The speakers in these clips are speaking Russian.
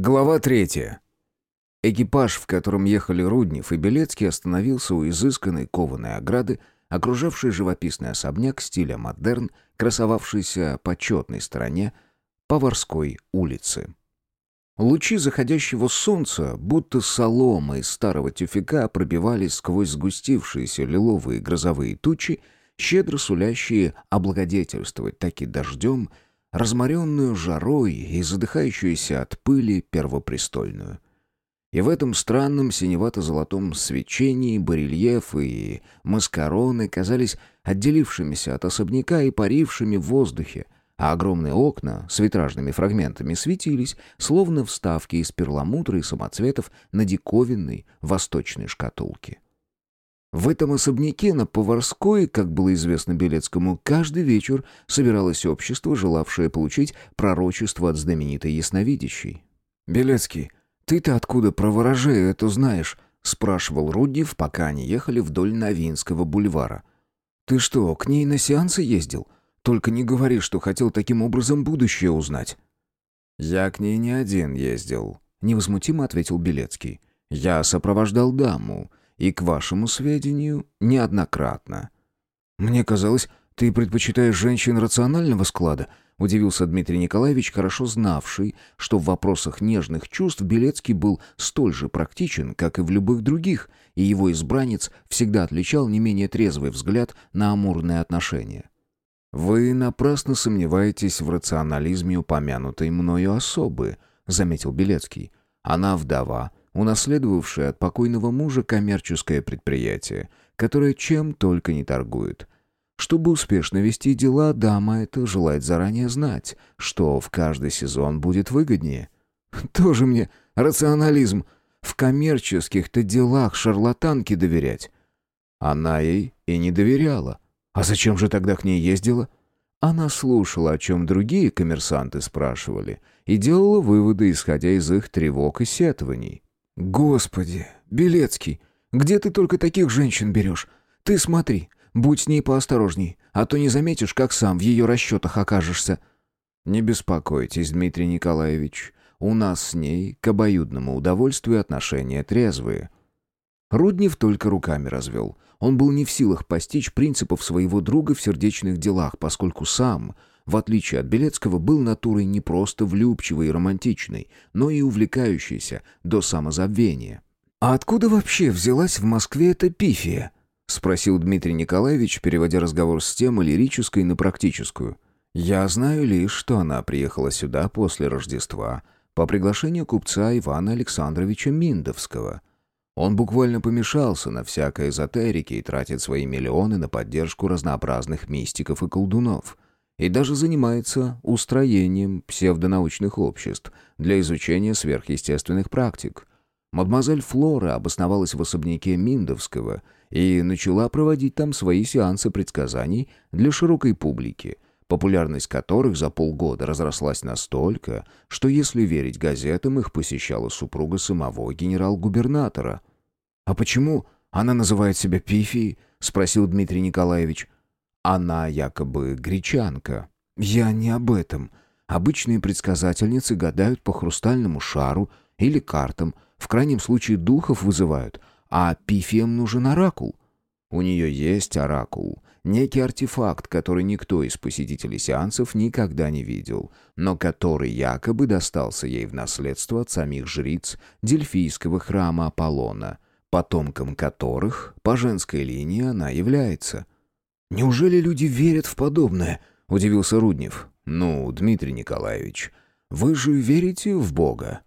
Глава третья. Экипаж, в котором ехали Руднев и Белецкий, остановился у изысканной кованой ограды, окружавшей живописный особняк стиля модерн, красовавшийся по четной стороне Поварской улицы. Лучи заходящего солнца, будто солома из старого тюфяка, пробивались сквозь сгустившиеся лиловые грозовые тучи, щедро сулящие облагодетельствовать таки дождем — разморенную жарой и задыхающуюся от пыли первопрестольную. И в этом странном синевато-золотом свечении барельефы и маскароны казались отделившимися от особняка и парившими в воздухе, а огромные окна с витражными фрагментами светились, словно вставки из перламутра и самоцветов на диковинной восточной шкатулке. В этом особняке на Поварской, как было известно Белецкому, каждый вечер собиралось общество, желавшее получить пророчество от знаменитой ясновидящей. «Белецкий, ты-то откуда про ворожею это знаешь?» — спрашивал Руднев, пока они ехали вдоль Новинского бульвара. «Ты что, к ней на сеансы ездил? Только не говори, что хотел таким образом будущее узнать». «Я к ней не один ездил», — невозмутимо ответил Белецкий. «Я сопровождал даму» И, к вашему сведению, неоднократно. Мне казалось, ты предпочитаешь женщин рационального склада, удивился Дмитрий Николаевич, хорошо знавший, что в вопросах нежных чувств Белецкий был столь же практичен, как и в любых других, и его избранниц всегда отличал не менее трезвый взгляд на амурные отношения. «Вы напрасно сомневаетесь в рационализме упомянутой мною особы», — заметил Белецкий. «Она вдова, унаследовавшая от покойного мужа коммерческое предприятие, которое чем только не торгует. Чтобы успешно вести дела, дама это желает заранее знать, что в каждый сезон будет выгоднее. Тоже мне рационализм. В коммерческих-то делах шарлатанке доверять. Она ей и не доверяла. А зачем же тогда к ней ездила? Она слушала, о чем другие коммерсанты спрашивали, и делала выводы, исходя из их тревог и сетований. «Господи, Белецкий, где ты только таких женщин берешь? Ты смотри, будь с ней поосторожней, а то не заметишь, как сам в ее расчетах окажешься». «Не беспокойтесь, Дмитрий Николаевич, у нас с ней к обоюдному удовольствию отношения трезвые». Руднев только руками развел. Он был не в силах постичь принципов своего друга в сердечных делах, поскольку сам в отличие от Белецкого, был натурой не просто влюбчивой и романтичной, но и увлекающейся до самозабвения. «А откуда вообще взялась в Москве эта пифия?» — спросил Дмитрий Николаевич, переводя разговор с темы лирической на практическую. «Я знаю лишь, что она приехала сюда после Рождества по приглашению купца Ивана Александровича Миндовского». Он буквально помешался на всякой эзотерике и тратит свои миллионы на поддержку разнообразных мистиков и колдунов и даже занимается устроением псевдонаучных обществ для изучения сверхъестественных практик. Мадемуазель Флора обосновалась в особняке Миндовского и начала проводить там свои сеансы предсказаний для широкой публики, популярность которых за полгода разрослась настолько, что, если верить газетам, их посещала супруга самого генерал-губернатора. «А почему она называет себя Пифией?» — спросил Дмитрий Николаевич. Она якобы гречанка. Я не об этом. Обычные предсказательницы гадают по хрустальному шару или картам, в крайнем случае духов вызывают, а пифиям нужен оракул. У нее есть оракул, некий артефакт, который никто из посетителей сеансов никогда не видел, но который якобы достался ей в наследство от самих жриц Дельфийского храма Аполлона, потомком которых по женской линии она является – «Неужели люди верят в подобное?» — удивился Руднев. «Ну, Дмитрий Николаевич, вы же верите в Бога?»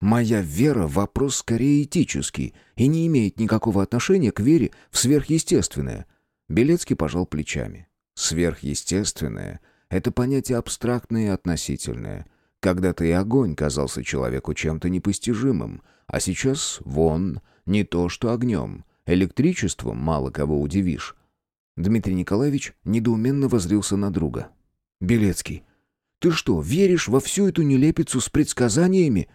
«Моя вера — вопрос скорее этический и не имеет никакого отношения к вере в сверхъестественное». Белецкий пожал плечами. «Сверхъестественное — это понятие абстрактное и относительное. Когда-то и огонь казался человеку чем-то непостижимым, а сейчас вон, не то что огнем. Электричеством мало кого удивишь, Дмитрий Николаевич недоуменно возрился на друга. «Белецкий, ты что, веришь во всю эту нелепицу с предсказаниями?»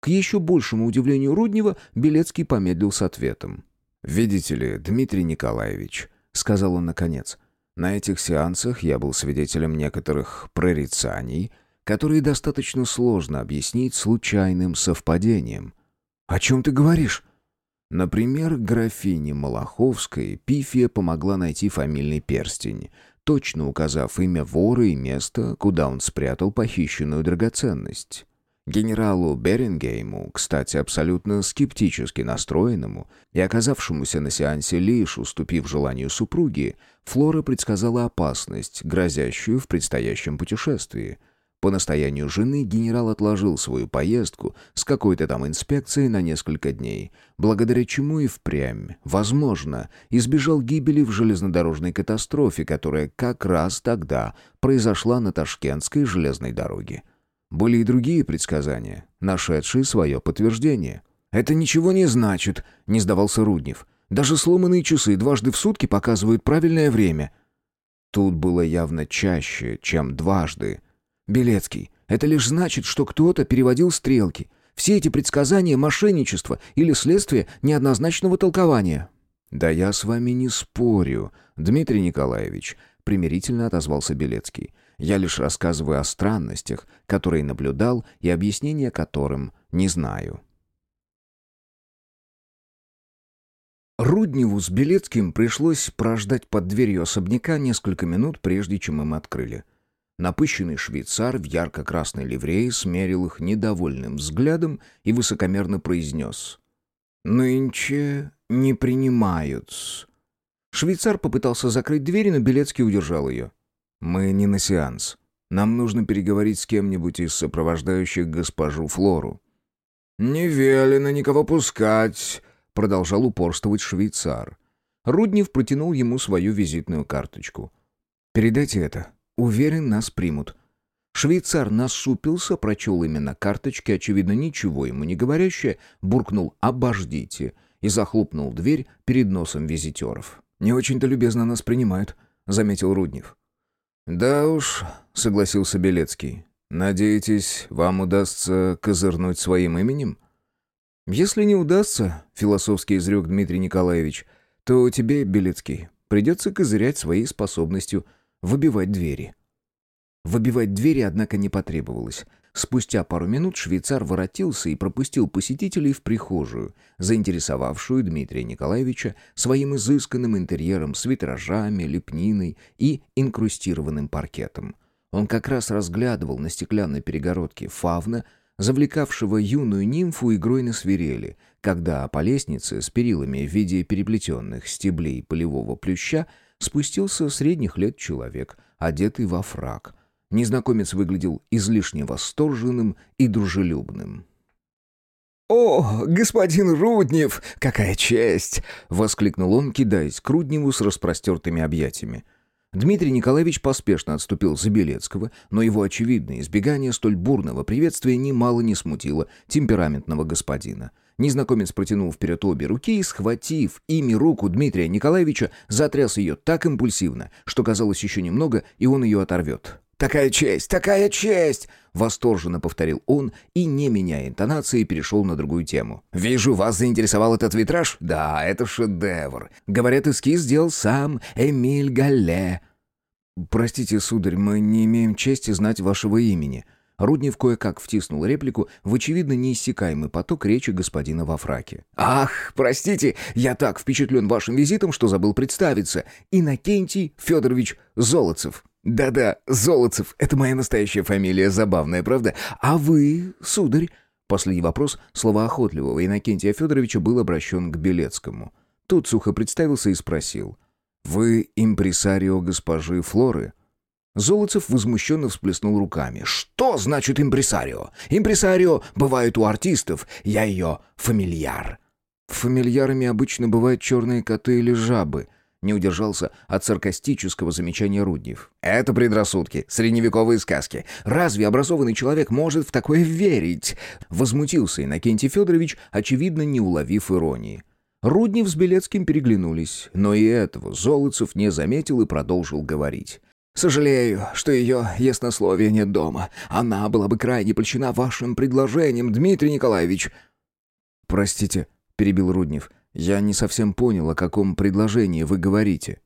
К еще большему удивлению Руднева Белецкий помедлил с ответом. «Видите ли, Дмитрий Николаевич», — сказал он наконец, — «на этих сеансах я был свидетелем некоторых прорицаний, которые достаточно сложно объяснить случайным совпадением. «О чем ты говоришь?» Например, графине Малаховской Пифия помогла найти фамильный перстень, точно указав имя вора и место, куда он спрятал похищенную драгоценность. Генералу Берингейму, кстати, абсолютно скептически настроенному и оказавшемуся на сеансе лишь уступив желанию супруги, Флора предсказала опасность, грозящую в предстоящем путешествии. По настоянию жены генерал отложил свою поездку с какой-то там инспекцией на несколько дней, благодаря чему и впрямь, возможно, избежал гибели в железнодорожной катастрофе, которая как раз тогда произошла на Ташкентской железной дороге. Были и другие предсказания, нашедшие свое подтверждение. «Это ничего не значит», — не сдавался Руднев. «Даже сломанные часы дважды в сутки показывают правильное время». Тут было явно чаще, чем дважды. «Белецкий, это лишь значит, что кто-то переводил стрелки. Все эти предсказания — мошенничество или следствие неоднозначного толкования». «Да я с вами не спорю, Дмитрий Николаевич», — примирительно отозвался Белецкий. Я лишь рассказываю о странностях, которые наблюдал и объяснения которым не знаю. Рудневу с Белецким пришлось прождать под дверью особняка несколько минут, прежде чем им открыли. Напыщенный швейцар в ярко-красной ливрее смерил их недовольным взглядом и высокомерно произнес «Нынче не принимают». Швейцар попытался закрыть дверь, но Белецкий удержал ее. «Мы не на сеанс. Нам нужно переговорить с кем-нибудь из сопровождающих госпожу Флору». «Не велено никого пускать», — продолжал упорствовать швейцар. Руднев протянул ему свою визитную карточку. «Передайте это. Уверен, нас примут». Швейцар насупился, прочел именно карточки, очевидно, ничего ему не говорящее, буркнул «обождите» и захлопнул дверь перед носом визитеров. «Не очень-то любезно нас принимают», — заметил Руднев. «Да уж», — согласился Белецкий. «Надеетесь, вам удастся козырнуть своим именем?» «Если не удастся», — философски изрек Дмитрий Николаевич, «то тебе, Белецкий, придется козырять своей способностью выбивать двери». Выбивать двери, однако, не потребовалось. Спустя пару минут швейцар воротился и пропустил посетителей в прихожую, заинтересовавшую Дмитрия Николаевича своим изысканным интерьером с витражами, лепниной и инкрустированным паркетом. Он как раз разглядывал на стеклянной перегородке фавна, завлекавшего юную нимфу игрой на свирели, когда по лестнице с перилами в виде переплетенных стеблей полевого плюща спустился средних лет человек, одетый во фрак — Незнакомец выглядел излишне восторженным и дружелюбным. «О, господин Руднев, какая честь!» — воскликнул он, кидаясь к Рудневу с распростертыми объятиями. Дмитрий Николаевич поспешно отступил за Белецкого, но его очевидное избегание столь бурного приветствия немало не смутило темпераментного господина. Незнакомец протянул вперед обе руки и, схватив ими руку Дмитрия Николаевича, затряс ее так импульсивно, что казалось еще немного, и он ее оторвет. «Такая честь! Такая честь!» — восторженно повторил он и, не меняя интонации, перешел на другую тему. «Вижу, вас заинтересовал этот витраж? Да, это шедевр. Говорят, эскиз сделал сам Эмиль Галле». «Простите, сударь, мы не имеем чести знать вашего имени». Руднев кое-как втиснул реплику в очевидно неиссякаемый поток речи господина во фраке. «Ах, простите, я так впечатлен вашим визитом, что забыл представиться. Иннокентий Федорович Золотцев». «Да-да, Золотцев, это моя настоящая фамилия, забавная, правда? А вы, сударь?» Последний вопрос словоохотливого Иннокентия Федоровича был обращен к Белецкому. Тот сухо представился и спросил. «Вы импресарио госпожи Флоры?» Золотцев возмущенно всплеснул руками. «Что значит импресарио? Импресарио бывает у артистов, я ее фамильяр». «Фамильярами обычно бывают черные коты или жабы», не удержался от саркастического замечания Руднев. «Это предрассудки, средневековые сказки. Разве образованный человек может в такое верить?» Возмутился Иннокентий Федорович, очевидно, не уловив иронии. Руднев с Белецким переглянулись, но и этого Золотцев не заметил и продолжил говорить. «Сожалею, что ее яснословия нет дома. Она была бы крайне польщена вашим предложением, Дмитрий Николаевич». «Простите», — перебил Руднев, — «Я не совсем понял, о каком предложении вы говорите».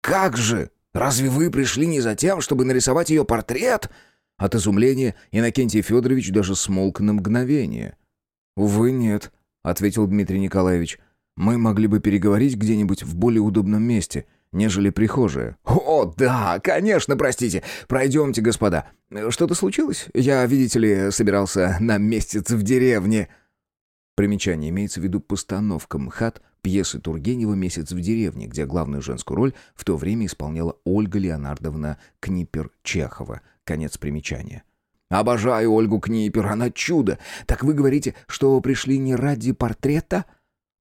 «Как же? Разве вы пришли не за тем, чтобы нарисовать ее портрет?» От изумления Иннокентий Федорович даже смолк на мгновение. «Увы, нет», — ответил Дмитрий Николаевич. «Мы могли бы переговорить где-нибудь в более удобном месте, нежели прихожая». «О, да, конечно, простите. Пройдемте, господа. Что-то случилось? Я, видите ли, собирался на месяц в деревне». Примечание имеется в виду постановка МХАТ пьесы Тургенева «Месяц в деревне», где главную женскую роль в то время исполняла Ольга Леонардовна Книпер-Чехова. Конец примечания. «Обожаю Ольгу Книпер, она чудо! Так вы говорите, что пришли не ради портрета?»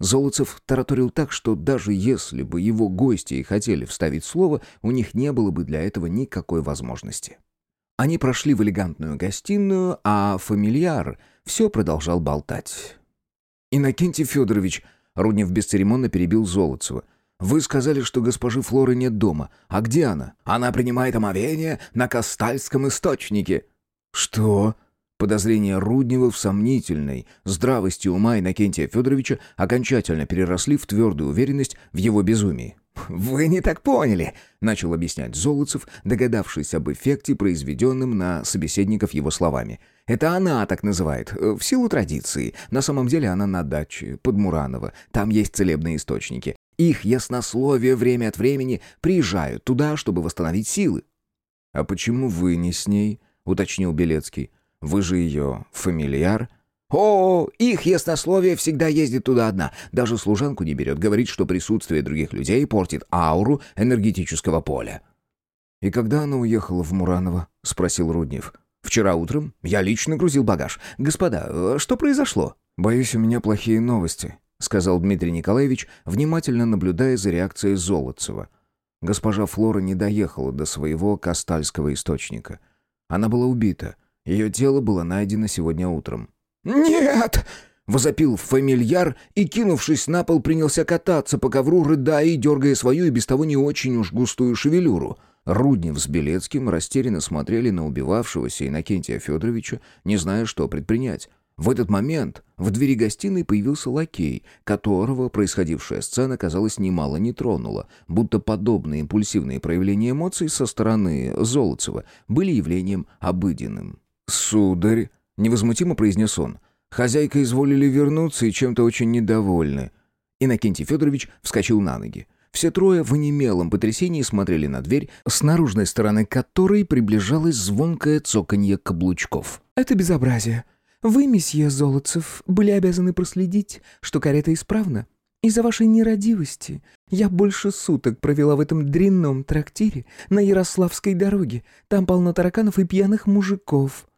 Золотцев тараторил так, что даже если бы его гости и хотели вставить слово, у них не было бы для этого никакой возможности. Они прошли в элегантную гостиную, а фамильяр все продолжал болтать. «Иннокентий Федорович», — Руднев бесцеремонно перебил Золотцева, «вы сказали, что госпожи Флоры нет дома. А где она?» «Она принимает омовение на Кастальском источнике». «Что?» Подозрения Руднева в сомнительной здравости ума Иннокентия Федоровича окончательно переросли в твердую уверенность в его безумии. «Вы не так поняли», — начал объяснять Золотцев, догадавшись об эффекте, произведенном на собеседников его словами. «Это она так называет, э, в силу традиции. На самом деле она на даче, под Мураново. Там есть целебные источники. Их яснословие время от времени приезжают туда, чтобы восстановить силы». «А почему вы не с ней?» — уточнил Белецкий. «Вы же ее фамильяр?» О, их яснословие всегда ездит туда одна. Даже служанку не берет. Говорит, что присутствие других людей портит ауру энергетического поля. «И когда она уехала в Мураново?» — спросил Руднев. «Вчера утром я лично грузил багаж. Господа, что произошло?» «Боюсь, у меня плохие новости», — сказал Дмитрий Николаевич, внимательно наблюдая за реакцией Золотцева. Госпожа Флора не доехала до своего Кастальского источника. Она была убита. Ее тело было найдено сегодня утром. «Нет!» — возопил фамильяр и, кинувшись на пол, принялся кататься по ковру, рыдая и дергая свою и без того не очень уж густую шевелюру. Руднев с Белецким растерянно смотрели на убивавшегося Иннокентия Федоровича, не зная, что предпринять. В этот момент в двери гостиной появился лакей, которого происходившая сцена, казалось, немало не тронула, будто подобные импульсивные проявления эмоций со стороны Золотцева были явлением обыденным. «Сударь!» Невозмутимо произнес он. «Хозяйка изволили вернуться и чем-то очень недовольны». Иннокентий Федорович вскочил на ноги. Все трое в онемелом потрясении смотрели на дверь, с наружной стороны которой приближалось звонкое цоканье каблучков. «Это безобразие. Вы, месье Золотцев, были обязаны проследить, что карета исправна. Из-за вашей нерадивости я больше суток провела в этом дрянном трактире на Ярославской дороге. Там полно тараканов и пьяных мужиков.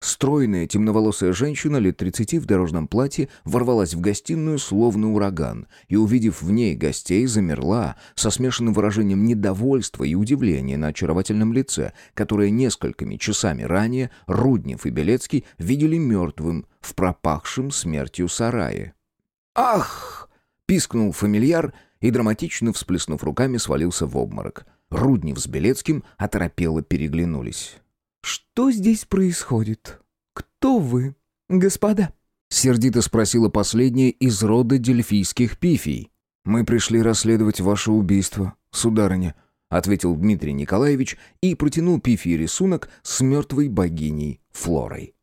Стройная темноволосая женщина лет тридцати в дорожном платье ворвалась в гостиную словно ураган и, увидев в ней гостей, замерла со смешанным выражением недовольства и удивления на очаровательном лице, которое несколькими часами ранее Руднев и Белецкий видели мертвым в пропахшем смертью сарае. «Ах!» — пискнул фамильяр и, драматично всплеснув руками, свалился в обморок. Руднев с Белецким оторопело переглянулись. «Что здесь происходит? Кто вы, господа?» Сердито спросила последняя из рода дельфийских пифий. «Мы пришли расследовать ваше убийство, сударыня», ответил Дмитрий Николаевич и протянул пифии рисунок с мертвой богиней Флорой.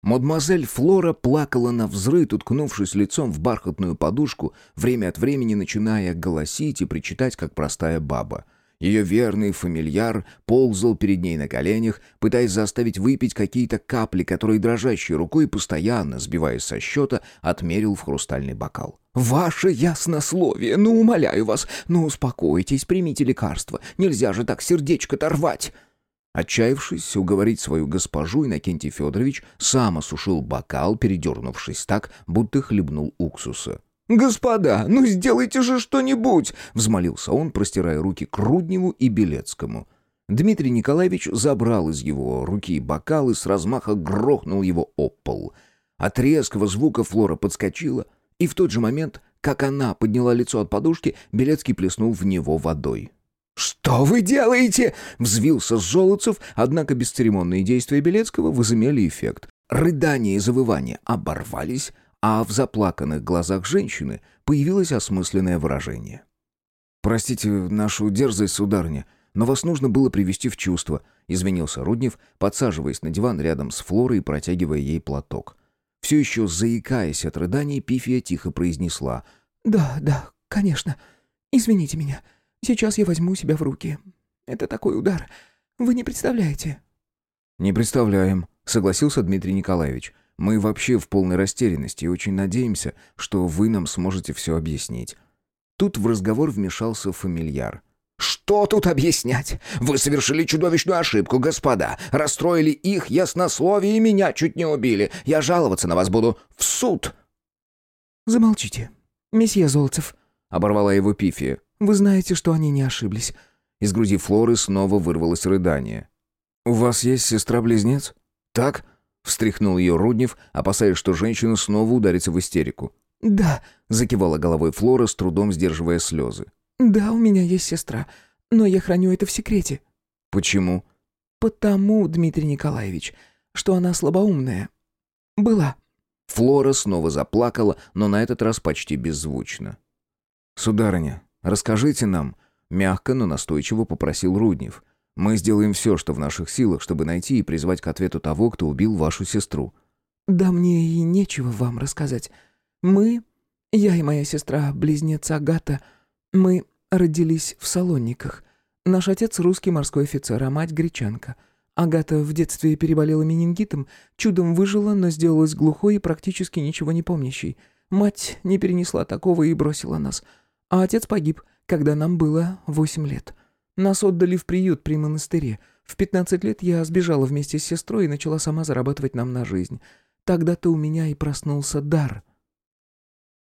Мадемуазель Флора плакала на взрыд, уткнувшись лицом в бархатную подушку, время от времени начиная голосить и причитать, как простая баба — ее верный фамильяр ползал перед ней на коленях, пытаясь заставить выпить какие-то капли, которые дрожащей рукой, постоянно сбиваясь со счета, отмерил в хрустальный бокал. «Ваше яснословие! Ну, умоляю вас! Ну, успокойтесь, примите лекарство! Нельзя же так сердечко-то рвать!» Отчаявшись уговорить свою госпожу, Иннокентий Федорович сам осушил бокал, передернувшись так, будто хлебнул уксуса. «Господа, ну сделайте же что-нибудь!» — взмолился он, простирая руки к Рудневу и Белецкому. Дмитрий Николаевич забрал из его руки бокал и с размаха грохнул его об пол. От резкого звука Флора подскочила, и в тот же момент, как она подняла лицо от подушки, Белецкий плеснул в него водой. «Что вы делаете?» — взвился Золотцев, однако бесцеремонные действия Белецкого возымели эффект. Рыдания и завывания оборвались, а в заплаканных глазах женщины появилось осмысленное выражение. «Простите нашу дерзость, сударыня, но вас нужно было привести в чувство», — извинился Руднев, подсаживаясь на диван рядом с Флорой и протягивая ей платок. Все еще заикаясь от рыданий, Пифия тихо произнесла. «Да, да, конечно. Извините меня. Сейчас я возьму себя в руки. Это такой удар. Вы не представляете». «Не представляем», — согласился Дмитрий Николаевич. «Мы вообще в полной растерянности и очень надеемся, что вы нам сможете все объяснить». Тут в разговор вмешался фамильяр. «Что тут объяснять? Вы совершили чудовищную ошибку, господа. Расстроили их яснословие и меня чуть не убили. Я жаловаться на вас буду в суд». «Замолчите, месье Золотцев», — оборвала его Пифия. «Вы знаете, что они не ошиблись». Из груди Флоры снова вырвалось рыдание. «У вас есть сестра-близнец?» «Так?» — встряхнул ее Руднев, опасаясь, что женщина снова ударится в истерику. «Да», — закивала головой Флора, с трудом сдерживая слезы. «Да, у меня есть сестра, но я храню это в секрете». «Почему?» «Потому, Дмитрий Николаевич, что она слабоумная. Была». Флора снова заплакала, но на этот раз почти беззвучно. «Сударыня, расскажите нам», — мягко, но настойчиво попросил Руднев. Мы сделаем все, что в наших силах, чтобы найти и призвать к ответу того, кто убил вашу сестру». «Да мне и нечего вам рассказать. Мы, я и моя сестра-близнец Агата, мы родились в Салониках. Наш отец русский морской офицер, а мать гречанка. Агата в детстве переболела менингитом, чудом выжила, но сделалась глухой и практически ничего не помнящей. Мать не перенесла такого и бросила нас. А отец погиб, когда нам было восемь лет. Нас отдали в приют при монастыре. В 15 лет я сбежала вместе с сестрой и начала сама зарабатывать нам на жизнь. Тогда-то у меня и проснулся дар.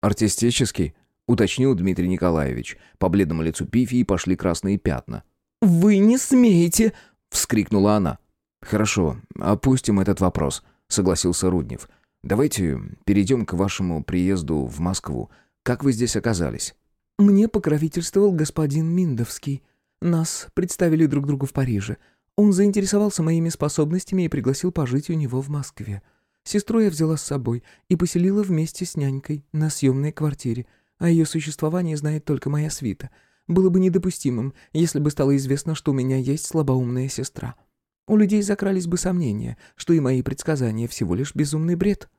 «Артистический?» — уточнил Дмитрий Николаевич. По бледному лицу Пифии пошли красные пятна. «Вы не смеете!» — вскрикнула она. «Хорошо, опустим этот вопрос», — согласился Руднев. «Давайте перейдем к вашему приезду в Москву. Как вы здесь оказались?» «Мне покровительствовал господин Миндовский. Нас представили друг другу в Париже. Он заинтересовался моими способностями и пригласил пожить у него в Москве. Сестру я взяла с собой и поселила вместе с нянькой на съемной квартире. О ее существовании знает только моя свита. Было бы недопустимым, если бы стало известно, что у меня есть слабоумная сестра. У людей закрались бы сомнения, что и мои предсказания всего лишь безумный бред.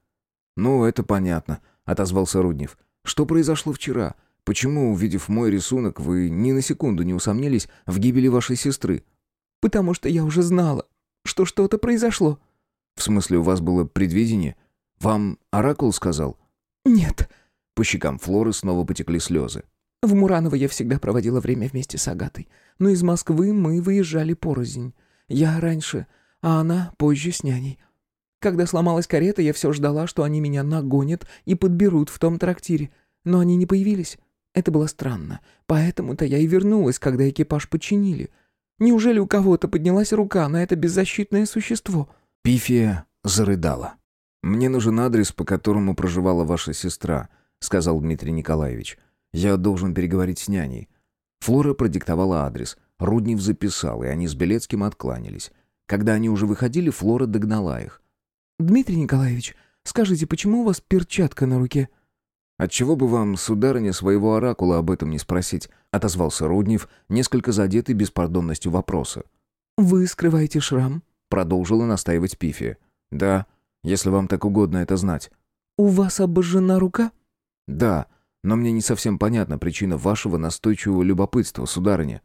«Ну, это понятно», — отозвался Руднев. «Что произошло вчера? Почему, увидев мой рисунок, вы ни на секунду не усомнились в гибели вашей сестры? Потому что я уже знала, что что-то произошло. В смысле, у вас было предвидение? Вам оракул сказал? Нет. По щекам Флоры снова потекли слезы. В Мураново я всегда проводила время вместе с Агатой. Но из Москвы мы выезжали порознь. Я раньше, а она позже с няней. Когда сломалась карета, я все ждала, что они меня нагонят и подберут в том трактире. Но они не появились. Это было странно. Поэтому-то я и вернулась, когда экипаж починили. Неужели у кого-то поднялась рука на это беззащитное существо?» Пифия зарыдала. «Мне нужен адрес, по которому проживала ваша сестра», — сказал Дмитрий Николаевич. «Я должен переговорить с няней». Флора продиктовала адрес. Руднев записал, и они с Белецким откланялись. Когда они уже выходили, Флора догнала их. «Дмитрий Николаевич, скажите, почему у вас перчатка на руке?» «Отчего бы вам, сударыня, своего оракула об этом не спросить?» — отозвался Руднев, несколько задетый беспардонностью вопроса. «Вы скрываете шрам?» — продолжила настаивать Пифи. «Да, если вам так угодно это знать». «У вас обожжена рука?» «Да, но мне не совсем понятна причина вашего настойчивого любопытства, сударыня».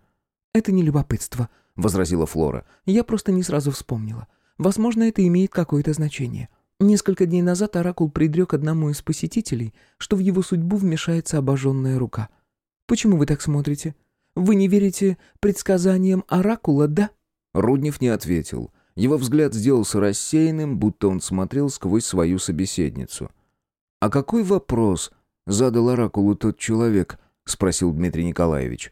«Это не любопытство», — возразила Флора. «Я просто не сразу вспомнила. Возможно, это имеет какое-то значение. Несколько дней назад Оракул предрек одному из посетителей, что в его судьбу вмешается обожженная рука. Почему вы так смотрите? Вы не верите предсказаниям Оракула, да?» Руднев не ответил. Его взгляд сделался рассеянным, будто он смотрел сквозь свою собеседницу. «А какой вопрос?» — задал Оракулу тот человек, — спросил Дмитрий Николаевич.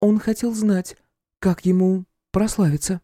«Он хотел знать, как ему прославиться».